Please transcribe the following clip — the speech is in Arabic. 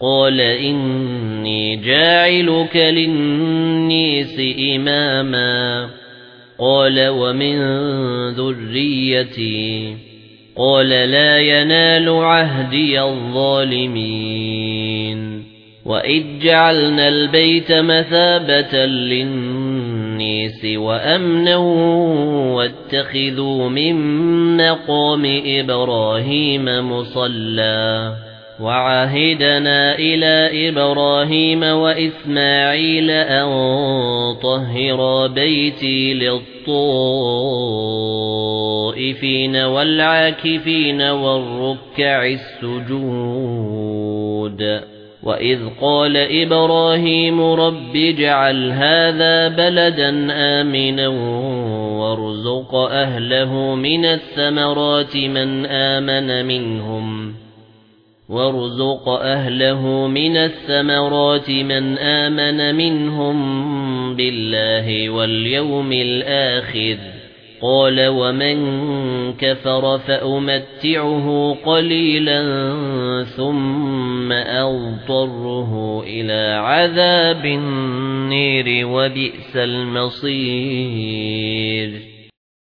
قال إني جاعلك للنيس إماما قال ومن ذريتي قال لا ينال عهدي الظالمين وإذ جعلنا البيت مثابة للنيس وأمنا واتخذوا من مقام إبراهيم مصلى وَعَهِدْنَا إِلَى إِبْرَاهِيمَ وَإِسْمَاعِيلَ أَن طَهِّرَا بَيْتِي لِلطَّائِفِينَ وَالْعَاكِفِينَ وَالرُّكَّعِ السُّجُودِ. وَإِذْ قَالَ إِبْرَاهِيمُ رَبِّ اجْعَلْ هَذَا بَلَدًا آمِنًا وَارْزُقْ أَهْلَهُ مِنَ الثَّمَرَاتِ مَنْ آمَنَ مِنْهُمْ. وَارْزُقْ أَهْلَهُ مِنَ الثَّمَرَاتِ مَنْ آمَنَ مِنْهُمْ بِاللَّهِ وَالْيَوْمِ الْآخِرِ قَالَ وَمَنْ كَفَرَ فَأُمَتِّعُهُ قَلِيلًا ثُمَّ أَضْطَرُّهُ إِلَى عَذَابِ النِّيرِ وَبِئْسَ الْمَصِيرُ